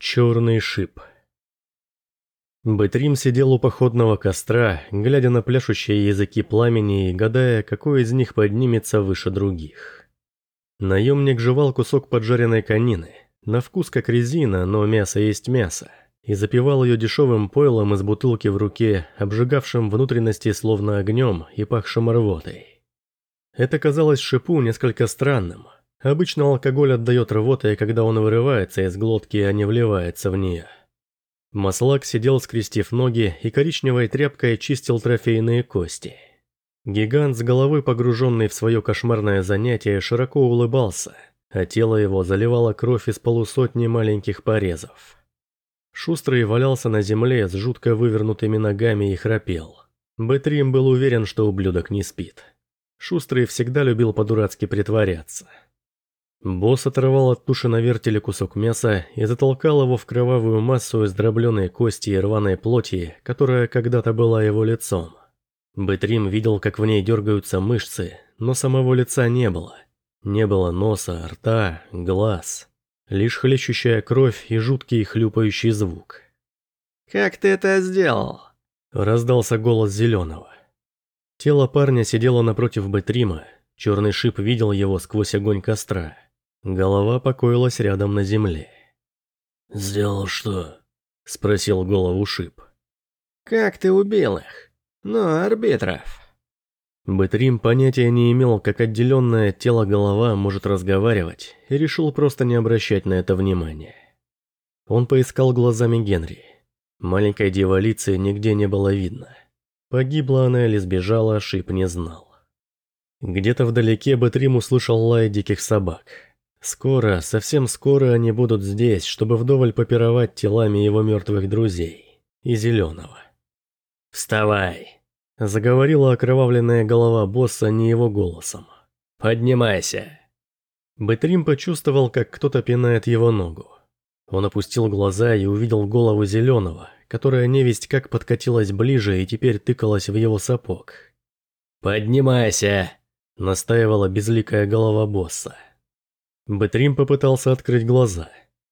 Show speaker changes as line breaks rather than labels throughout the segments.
Черный шип. Бэтрим сидел у походного костра, глядя на пляшущие языки пламени и гадая, какой из них поднимется выше других. Наемник жевал кусок поджаренной конины, на вкус как резина, но мясо есть мясо, и запивал ее дешевым пойлом из бутылки в руке, обжигавшим внутренности словно огнем и пахшим рвотой. Это казалось шипу несколько странным – Обычно алкоголь отдает рвотой, когда он вырывается из глотки, а не вливается в нее. Маслак сидел, скрестив ноги, и коричневой тряпкой чистил трофейные кости. Гигант с головой, погруженный в свое кошмарное занятие, широко улыбался, а тело его заливало кровь из полусотни маленьких порезов. Шустрый валялся на земле с жутко вывернутыми ногами и храпел. Бэтрим был уверен, что ублюдок не спит. Шустрый всегда любил по-дурацки притворяться. Босс оторвал от туши на вертеле кусок мяса и затолкал его в кровавую массу из дробленой кости и рваной плоти, которая когда-то была его лицом. Бэтрим видел, как в ней дергаются мышцы, но самого лица не было. Не было носа, рта, глаз. Лишь хлещущая кровь и жуткий хлюпающий звук.
«Как ты это сделал?»
Раздался голос Зеленого. Тело парня сидело напротив Бэтрима, черный шип видел его сквозь огонь костра. Голова покоилась рядом на земле.
«Сделал что?»
– спросил голову Шип.
«Как ты убил их? Ну, арбитров».
Бэтрим понятия не имел, как отделенное тело голова может разговаривать, и решил просто не обращать на это внимания. Он поискал глазами Генри. Маленькой дьяволицы нигде не было видно. Погибла она или сбежала, Шип не знал. Где-то вдалеке Бэтрим услышал лай диких собак – Скоро, совсем скоро они будут здесь, чтобы вдоволь попировать телами его мертвых друзей. И Зеленого.
«Вставай!»
– заговорила окровавленная голова босса не его голосом.
«Поднимайся!»
Бэтрим почувствовал, как кто-то пинает его ногу. Он опустил глаза и увидел голову Зеленого, которая невесть как подкатилась ближе и теперь тыкалась в его сапог.
«Поднимайся!»
– настаивала безликая голова босса. Бэтрим попытался открыть глаза.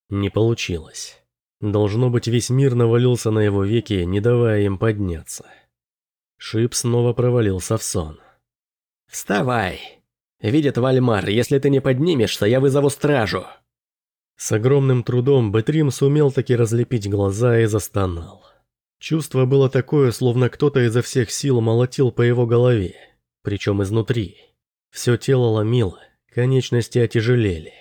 Не получилось. Должно быть, весь мир навалился на его веки, не давая им подняться. Шип снова провалился в сон.
«Вставай! Видит Вальмар, если ты не поднимешься, я вызову стражу!»
С огромным трудом Бэтрим сумел таки разлепить глаза и застонал. Чувство было такое, словно кто-то изо всех сил молотил по его голове, причем изнутри. Все тело ломило, Конечности отяжелели.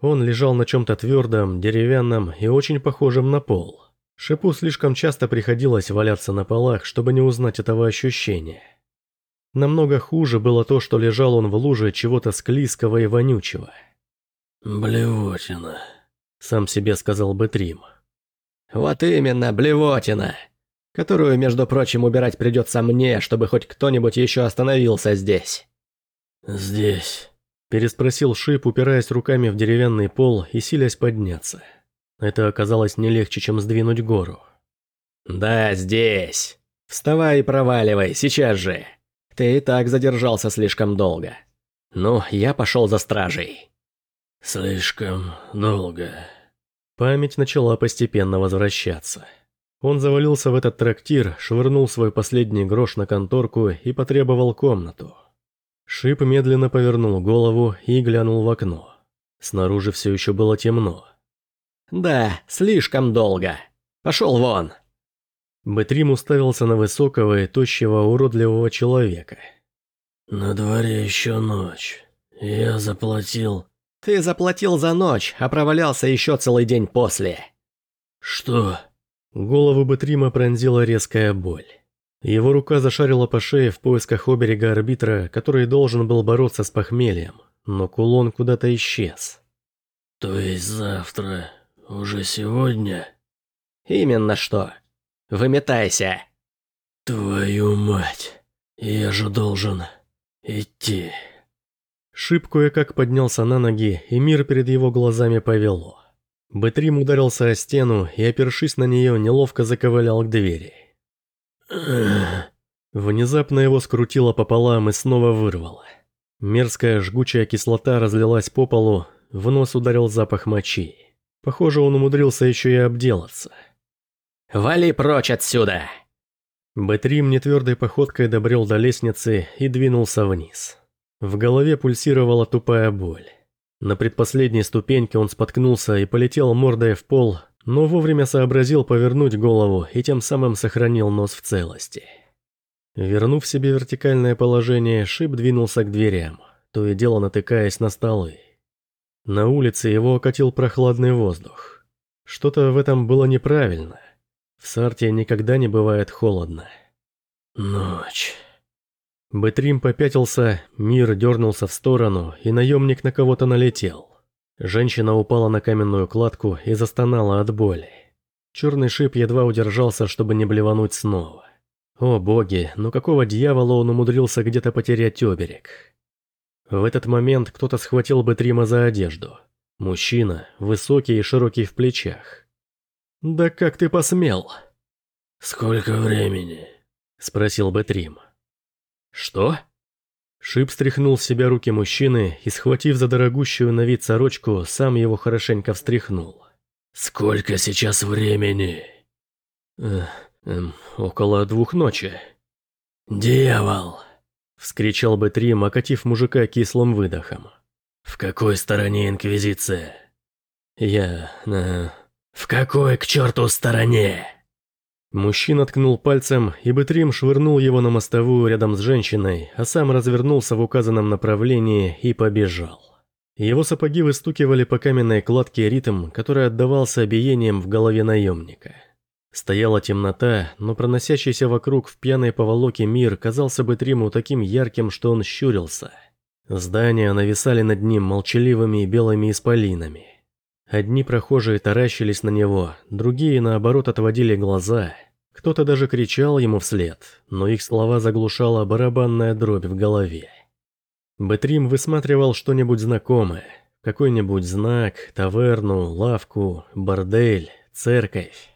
Он лежал на чем-то твердом, деревянном и очень похожем на пол. Шипу слишком часто приходилось валяться на полах, чтобы не узнать этого ощущения. Намного хуже было то, что лежал он в луже чего-то склизкого и вонючего.
«Блевотина», —
сам себе сказал бы Трим.
«Вот именно, блевотина, которую, между прочим, убирать придется мне, чтобы хоть кто-нибудь еще остановился здесь».
«Здесь»,
Переспросил Шип, упираясь руками в деревянный пол и силясь подняться. Это оказалось не легче, чем сдвинуть гору.
«Да, здесь. Вставай и проваливай, сейчас же. Ты и так задержался слишком долго. Ну, я пошел за стражей».
«Слишком долго».
Память начала постепенно возвращаться. Он завалился в этот трактир, швырнул свой последний грош на конторку и потребовал комнату. Шип медленно повернул голову и глянул в окно. Снаружи все еще было темно.
«Да, слишком долго. Пошел вон!»
Бэтрим уставился на высокого и тощего уродливого человека.
«На дворе еще ночь. Я заплатил...»
«Ты заплатил за ночь, а провалялся еще целый день после».
«Что?»
Голову Бэтрима пронзила резкая боль. Его рука зашарила по шее в поисках оберега арбитра, который должен был бороться с похмельем, но кулон куда-то исчез.
«То есть завтра? Уже сегодня?»
«Именно что. Выметайся!»
«Твою мать! Я же должен идти!»
Шип кое-как поднялся на ноги, и мир перед его глазами повело. Бэтрим ударился о стену и, опершись на нее, неловко заковылял к двери. Внезапно его скрутило пополам и снова вырвало. Мерзкая жгучая кислота разлилась по полу, в нос ударил запах мочи. Похоже, он умудрился еще и обделаться.
«Вали прочь отсюда!»
Бэтрим нетвердой походкой добрел до лестницы и двинулся вниз. В голове пульсировала тупая боль. На предпоследней ступеньке он споткнулся и полетел мордой в пол, но вовремя сообразил повернуть голову и тем самым сохранил нос в целости. Вернув себе вертикальное положение, Шип двинулся к дверям, то и дело натыкаясь на столы. На улице его окатил прохладный воздух. Что-то в этом было неправильно. В Сарте никогда не бывает холодно.
Ночь.
Бэтрим попятился, мир дернулся в сторону, и наемник на кого-то налетел. Женщина упала на каменную кладку и застонала от боли. Черный шип едва удержался, чтобы не блевануть снова. О боги, ну какого дьявола он умудрился где-то потерять оберег? В этот момент кто-то схватил Бэтрима за одежду. Мужчина, высокий и широкий в плечах. «Да как ты посмел?»
«Сколько времени?»
– спросил Бэтрим.
«Что?»
Шип стряхнул с себя руки мужчины и, схватив за дорогущую на вид сорочку, сам его хорошенько встряхнул.
«Сколько сейчас времени?»
эм, «Около двух ночи».
«Дьявол!» – вскричал
бы Трим, окатив мужика кислым выдохом.
«В какой стороне Инквизиция?»
«Я... Э,
в какой к черту стороне?»
Мужчина ткнул пальцем, и Бэтрим швырнул его на мостовую рядом с женщиной, а сам развернулся в указанном направлении и побежал. Его сапоги выстукивали по каменной кладке ритм, который отдавался биением в голове наемника. Стояла темнота, но проносящийся вокруг в пьяной поволоке мир казался Бэтриму таким ярким, что он щурился. Здания нависали над ним молчаливыми белыми исполинами. Одни прохожие таращились на него, другие, наоборот, отводили глаза. Кто-то даже кричал ему вслед, но их слова заглушала барабанная дробь в голове. Бэтрим высматривал что-нибудь знакомое. Какой-нибудь знак, таверну, лавку, бордель, церковь.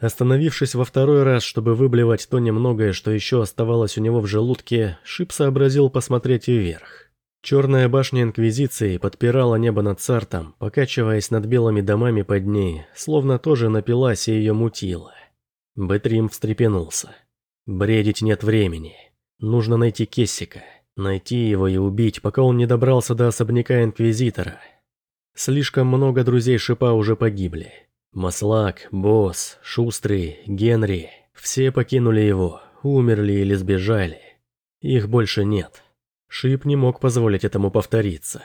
Остановившись во второй раз, чтобы выблевать то немногое, что еще оставалось у него в желудке, Шип сообразил посмотреть вверх. Черная башня Инквизиции подпирала небо над Сартом, покачиваясь над белыми домами под ней, словно тоже напилась и ее мутила. Бэтрим встрепенулся. Бредить нет времени. Нужно найти Кессика, найти его и убить, пока он не добрался до особняка Инквизитора. Слишком много друзей Шипа уже погибли. Маслак, Босс, Шустрый, Генри – все покинули его, умерли или сбежали. Их больше нет. Шип не мог позволить этому повториться.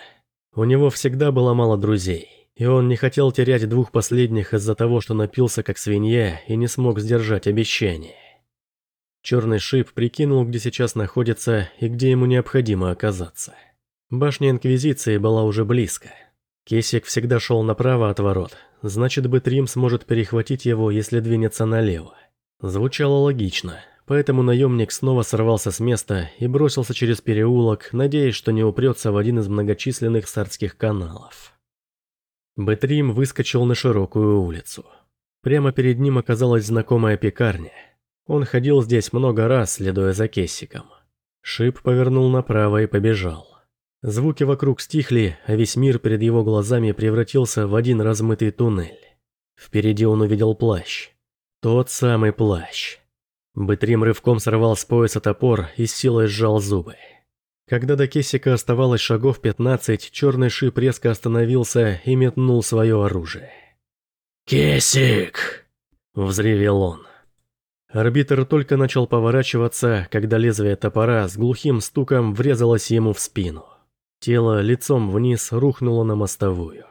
У него всегда было мало друзей, и он не хотел терять двух последних из-за того, что напился как свинья и не смог сдержать обещание. Черный шип прикинул, где сейчас находится и где ему необходимо оказаться. Башня Инквизиции была уже близко. Кесик всегда шел направо от ворот, значит, Бэтрим сможет перехватить его, если двинется налево. Звучало логично, Поэтому наемник снова сорвался с места и бросился через переулок, надеясь, что не упрется в один из многочисленных сардских каналов. Бэтрим выскочил на широкую улицу. Прямо перед ним оказалась знакомая пекарня. Он ходил здесь много раз, следуя за Кессиком. Шип повернул направо и побежал. Звуки вокруг стихли, а весь мир перед его глазами превратился в один размытый туннель. Впереди он увидел плащ. Тот самый плащ. Бытрим рывком сорвал с пояса топор и с силой сжал зубы. Когда до Кесика оставалось шагов 15, черный шип резко остановился и метнул свое оружие.
«Кесик!» – взревел он.
Арбитр только начал поворачиваться, когда лезвие топора с глухим стуком врезалось ему в спину. Тело лицом вниз рухнуло на мостовую.